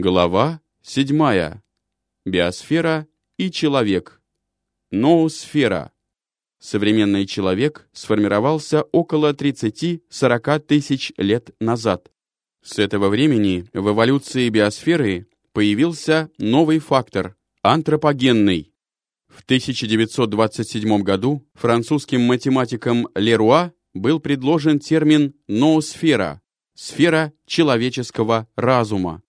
Глава 7. Биосфера и человек. Ноосфера. Современный человек сформировался около 30-40 тысяч лет назад. С этого времени в эволюции биосферы появился новый фактор – антропогенный. В 1927 году французским математиком Леруа был предложен термин «ноосфера» – сфера человеческого разума.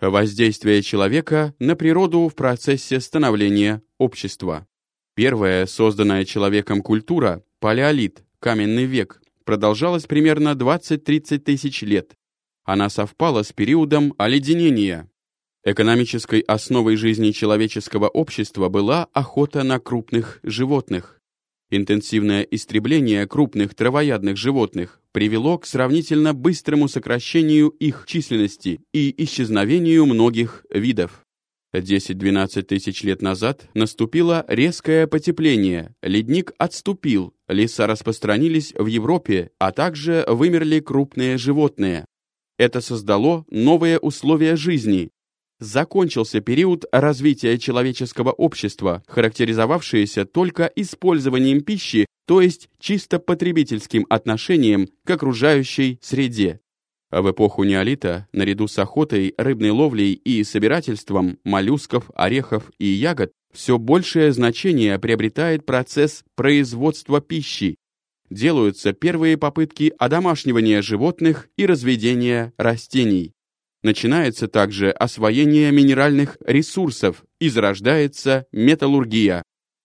Воздействие человека на природу в процессе становления общества. Первая созданная человеком культура, палеолит, каменный век, продолжалась примерно 20-30 тысяч лет. Она совпала с периодом оледенения. Экономической основой жизни человеческого общества была охота на крупных животных. Интенсивное истребление крупных травоядных животных привело к сравнительно быстрому сокращению их численности и исчезновению многих видов. 10-12 тысяч лет назад наступило резкое потепление, ледник отступил, леса распространились в Европе, а также вымерли крупные животные. Это создало новые условия жизни, закончился период развития человеческого общества, характеризовавшееся только использованием пищи, то есть чисто потребительским отношением к окружающей среде. А в эпоху неолита, наряду с охотой, рыбной ловлей и собирательством моллюсков, орехов и ягод, все большее значение приобретает процесс производства пищи. Делаются первые попытки одомашнивания животных и разведения растений. Начинается также освоение минеральных ресурсов и зарождается металлургия.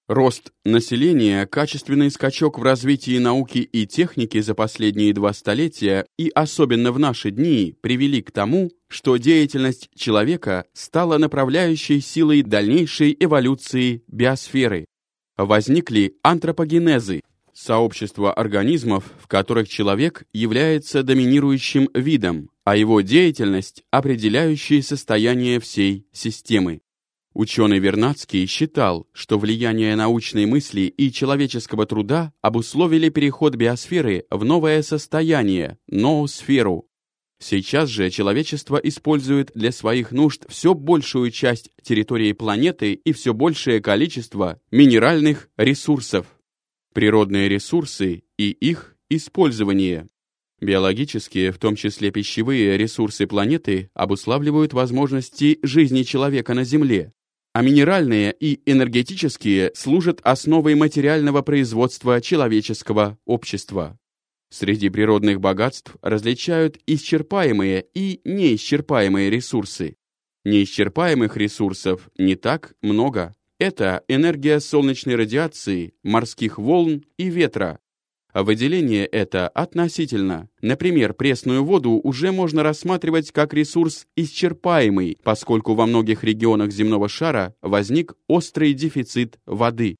Рост населения, качественный скачок в развитии науки и техники за последние два столетия и особенно в наши дни привели к тому, что деятельность человека стала направляющей силой дальнейшей эволюции биосферы. Возникли антропогенезы, сообщества организмов, в которых человек является доминирующим видом, а его деятельность – определяющее состояние всей системы. Ученый Вернадский считал, что влияние научной мысли и человеческого труда обусловили переход биосферы в новое состояние – ноосферу. Сейчас же человечество использует для своих нужд все большую часть территории планеты и все большее количество минеральных ресурсов природные ресурсы и их использование. Биологические, в том числе пищевые ресурсы планеты, обуславливают возможности жизни человека на Земле, а минеральные и энергетические служат основой материального производства человеческого общества. Среди природных богатств различают исчерпаемые и неисчерпаемые ресурсы. Неисчерпаемых ресурсов не так много. Это энергия солнечной радиации, морских волн и ветра. А выделение это относительно. Например, пресную воду уже можно рассматривать как ресурс исчерпаемый, поскольку во многих регионах земного шара возник острый дефицит воды.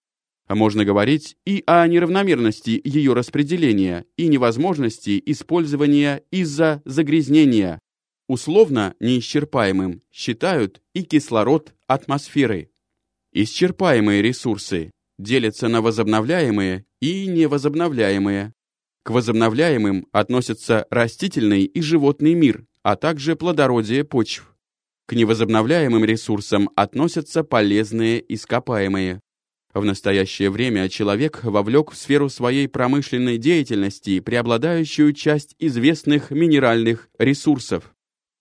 А можно говорить и о неравномерности ее распределения и невозможности использования из-за загрязнения. Условно неисчерпаемым считают и кислород атмосферы. Исчерпаемые ресурсы делятся на возобновляемые и невозобновляемые. К возобновляемым относятся растительный и животный мир, а также плодородие почв. К невозобновляемым ресурсам относятся полезные ископаемые. В настоящее время человек вовлек в сферу своей промышленной деятельности преобладающую часть известных минеральных ресурсов.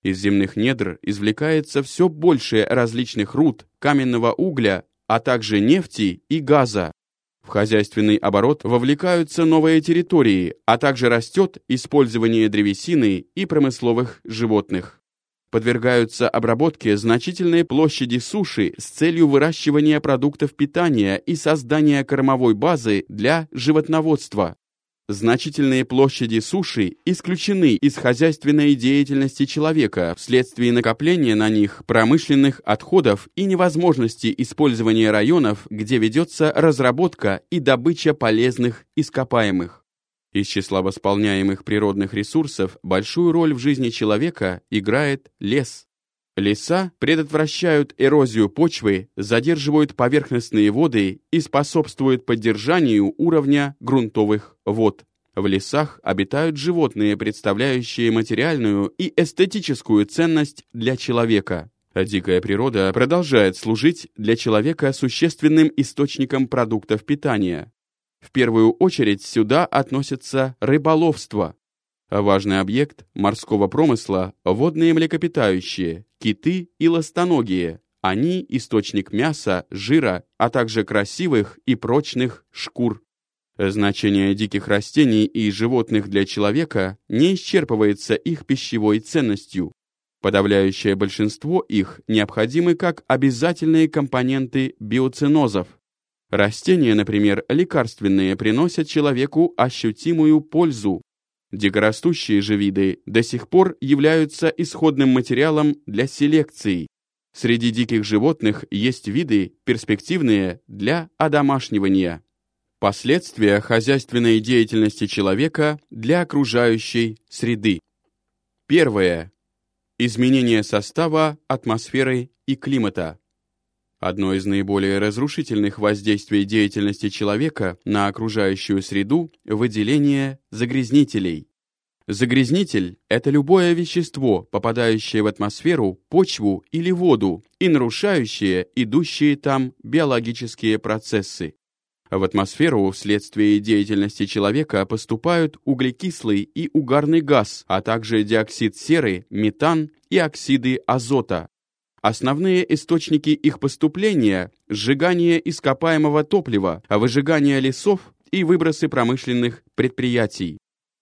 Из земных недр извлекается все больше различных руд, каменного угля, а также нефти и газа. В хозяйственный оборот вовлекаются новые территории, а также растет использование древесины и промысловых животных. Подвергаются обработке значительные площади суши с целью выращивания продуктов питания и создания кормовой базы для животноводства. Значительные площади суши исключены из хозяйственной деятельности человека вследствие накопления на них промышленных отходов и невозможности использования районов, где ведется разработка и добыча полезных ископаемых. Из числа восполняемых природных ресурсов большую роль в жизни человека играет лес. Леса предотвращают эрозию почвы, задерживают поверхностные воды и способствуют поддержанию уровня грунтовых вод. В лесах обитают животные, представляющие материальную и эстетическую ценность для человека. Дикая природа продолжает служить для человека существенным источником продуктов питания. В первую очередь сюда относятся рыболовство. Важный объект морского промысла – водные млекопитающие, киты и ластоногие. Они – источник мяса, жира, а также красивых и прочных шкур. Значение диких растений и животных для человека не исчерпывается их пищевой ценностью. Подавляющее большинство их необходимы как обязательные компоненты биоценозов. Растения, например, лекарственные, приносят человеку ощутимую пользу. Дикорастущие же виды до сих пор являются исходным материалом для селекции. Среди диких животных есть виды, перспективные для одомашнивания. Последствия хозяйственной деятельности человека для окружающей среды. Первое. Изменение состава, атмосферы и климата. Одно из наиболее разрушительных воздействий деятельности человека на окружающую среду – выделение загрязнителей. Загрязнитель – это любое вещество, попадающее в атмосферу, почву или воду и нарушающее идущие там биологические процессы. В атмосферу вследствие деятельности человека поступают углекислый и угарный газ, а также диоксид серы, метан и оксиды азота. Основные источники их поступления – сжигание ископаемого топлива, выжигание лесов и выбросы промышленных предприятий.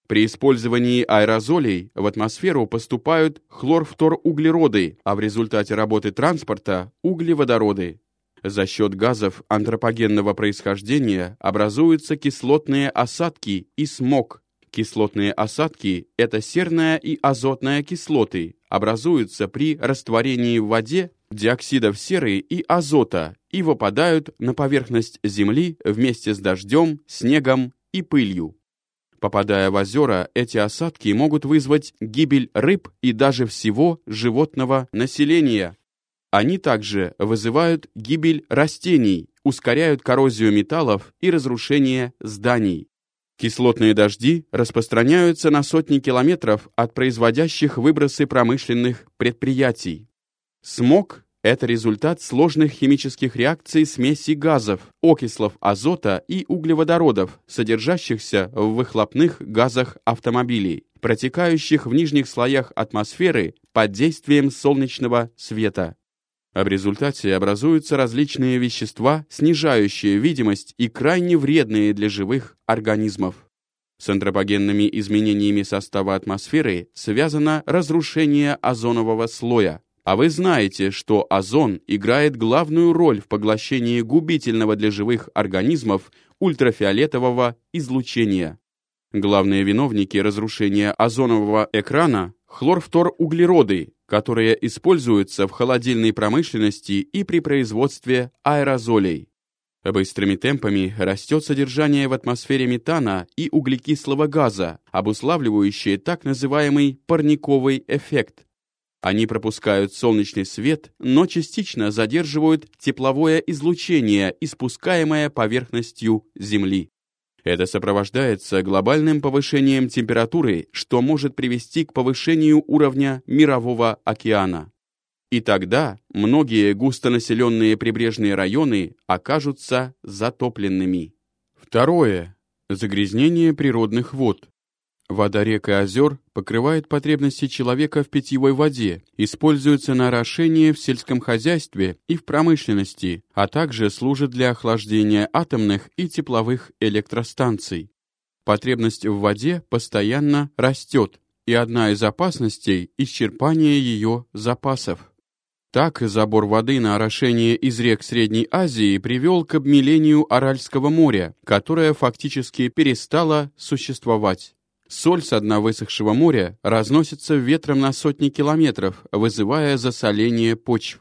При использовании аэрозолей в атмосферу поступают хлорфторуглероды, а в результате работы транспорта – углеводороды. За счет газов антропогенного происхождения образуются кислотные осадки и смог. Кислотные осадки – это серная и азотная кислоты, образуются при растворении в воде диоксидов серы и азота и выпадают на поверхность Земли вместе с дождем, снегом и пылью. Попадая в озера, эти осадки могут вызвать гибель рыб и даже всего животного населения. Они также вызывают гибель растений, ускоряют коррозию металлов и разрушение зданий. Кислотные дожди распространяются на сотни километров от производящих выбросы промышленных предприятий. Смог – это результат сложных химических реакций смеси газов, окислов азота и углеводородов, содержащихся в выхлопных газах автомобилей, протекающих в нижних слоях атмосферы под действием солнечного света а в результате образуются различные вещества, снижающие видимость и крайне вредные для живых организмов. С антропогенными изменениями состава атмосферы связано разрушение озонового слоя. А вы знаете, что озон играет главную роль в поглощении губительного для живых организмов ультрафиолетового излучения. Главные виновники разрушения озонового экрана – хлорфторуглероды, которые используются в холодильной промышленности и при производстве аэрозолей. Быстрыми темпами растет содержание в атмосфере метана и углекислого газа, обуславливающие так называемый парниковый эффект. Они пропускают солнечный свет, но частично задерживают тепловое излучение, испускаемое поверхностью Земли. Это сопровождается глобальным повышением температуры, что может привести к повышению уровня мирового океана. И тогда многие густонаселенные прибрежные районы окажутся затопленными. Второе. Загрязнение природных вод. Вода рек и озер покрывает потребности человека в питьевой воде, используется на орошение в сельском хозяйстве и в промышленности, а также служит для охлаждения атомных и тепловых электростанций. Потребность в воде постоянно растет, и одна из опасностей – исчерпание ее запасов. Так, забор воды на орошение из рек Средней Азии привел к обмелению Аральского моря, которое фактически перестало существовать. Соль с дна высохшего моря разносится ветром на сотни километров, вызывая засоление почв.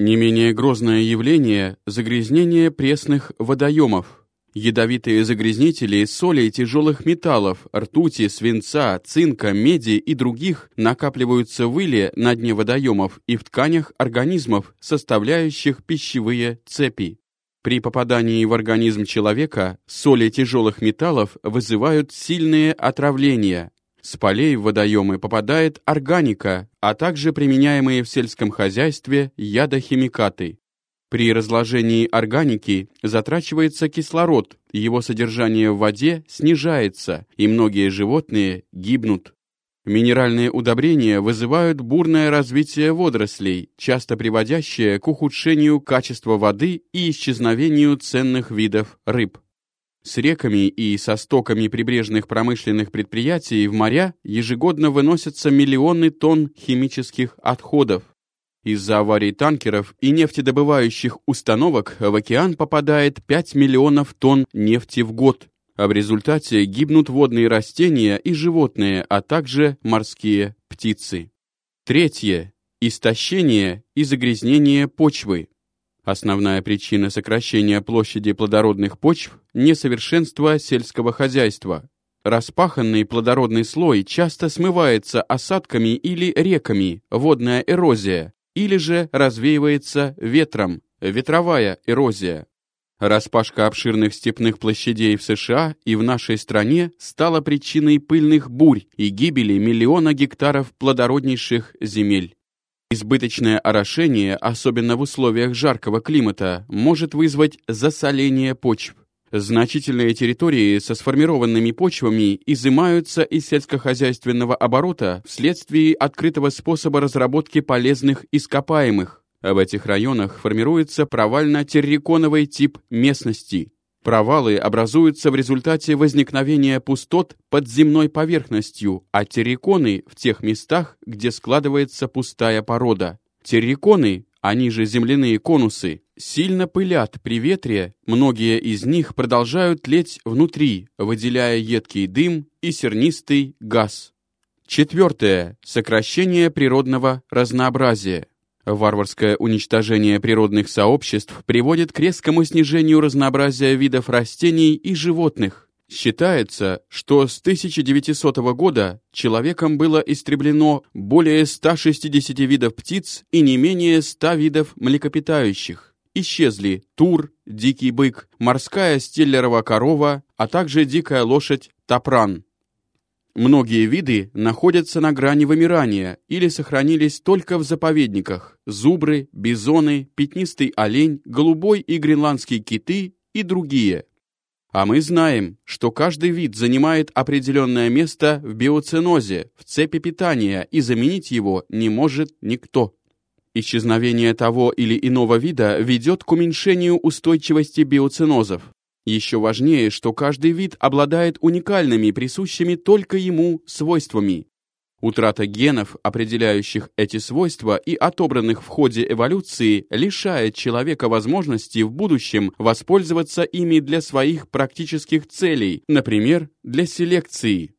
Не менее грозное явление – загрязнение пресных водоемов. Ядовитые загрязнители соли и тяжелых металлов, ртути, свинца, цинка, меди и других накапливаются в иле на дне водоемов и в тканях организмов, составляющих пищевые цепи. При попадании в организм человека соли тяжелых металлов вызывают сильные отравления. С полей в водоемы попадает органика, а также применяемые в сельском хозяйстве ядохимикаты. При разложении органики затрачивается кислород, его содержание в воде снижается, и многие животные гибнут. Минеральные удобрения вызывают бурное развитие водорослей, часто приводящее к ухудшению качества воды и исчезновению ценных видов рыб. С реками и со стоками прибрежных промышленных предприятий в моря ежегодно выносятся миллионы тонн химических отходов. Из-за аварий танкеров и нефтедобывающих установок в океан попадает 5 миллионов тонн нефти в год, а в результате гибнут водные растения и животные, а также морские птицы. Третье. Истощение и загрязнение почвы. Основная причина сокращения площади плодородных почв – несовершенство сельского хозяйства. Распаханный плодородный слой часто смывается осадками или реками, водная эрозия, или же развеивается ветром, ветровая эрозия. Распашка обширных степных площадей в США и в нашей стране стала причиной пыльных бурь и гибели миллиона гектаров плодороднейших земель. Избыточное орошение, особенно в условиях жаркого климата, может вызвать засоление почв. Значительные территории со сформированными почвами изымаются из сельскохозяйственного оборота вследствие открытого способа разработки полезных ископаемых. В этих районах формируется провально-терриконовый тип местности. Провалы образуются в результате возникновения пустот под земной поверхностью, а терриконы в тех местах, где складывается пустая порода. Терриконы они же земляные конусы, сильно пылят при ветре, многие из них продолжают тлеть внутри, выделяя едкий дым и сернистый газ. Четвертое. Сокращение природного разнообразия. Варварское уничтожение природных сообществ приводит к резкому снижению разнообразия видов растений и животных. Считается, что с 1900 года человеком было истреблено более 160 видов птиц и не менее 100 видов млекопитающих. Исчезли тур, дикий бык, морская стеллерова корова, а также дикая лошадь тапран. Многие виды находятся на грани вымирания или сохранились только в заповедниках. Зубры, бизоны, пятнистый олень, голубой и гренландские киты и другие. А мы знаем, что каждый вид занимает определенное место в биоценозе, в цепи питания, и заменить его не может никто. Исчезновение того или иного вида ведет к уменьшению устойчивости биоценозов. Еще важнее, что каждый вид обладает уникальными, присущими только ему свойствами. Утрата генов, определяющих эти свойства и отобранных в ходе эволюции, лишает человека возможности в будущем воспользоваться ими для своих практических целей, например, для селекции.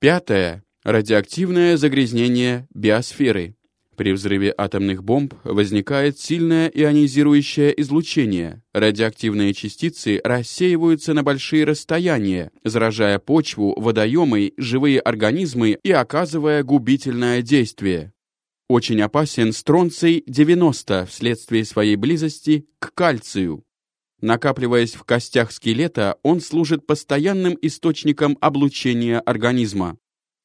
Пятое. Радиоактивное загрязнение биосферы. При взрыве атомных бомб возникает сильное ионизирующее излучение. Радиоактивные частицы рассеиваются на большие расстояния, заражая почву, водоемы, живые организмы и оказывая губительное действие. Очень опасен стронций-90 вследствие своей близости к кальцию. Накапливаясь в костях скелета, он служит постоянным источником облучения организма.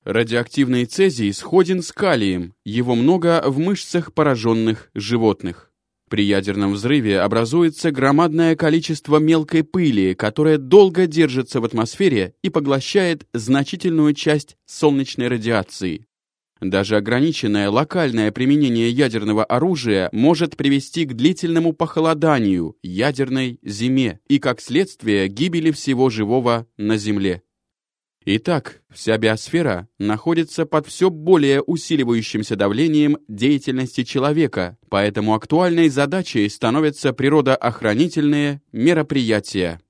Радиоактивный цезий сходен с калием, его много в мышцах пораженных животных. При ядерном взрыве образуется громадное количество мелкой пыли, которая долго держится в атмосфере и поглощает значительную часть солнечной радиации. Даже ограниченное локальное применение ядерного оружия может привести к длительному похолоданию, ядерной зиме и, как следствие, гибели всего живого на Земле. Итак, вся биосфера находится под все более усиливающимся давлением деятельности человека, поэтому актуальной задачей становятся природоохранительные мероприятия.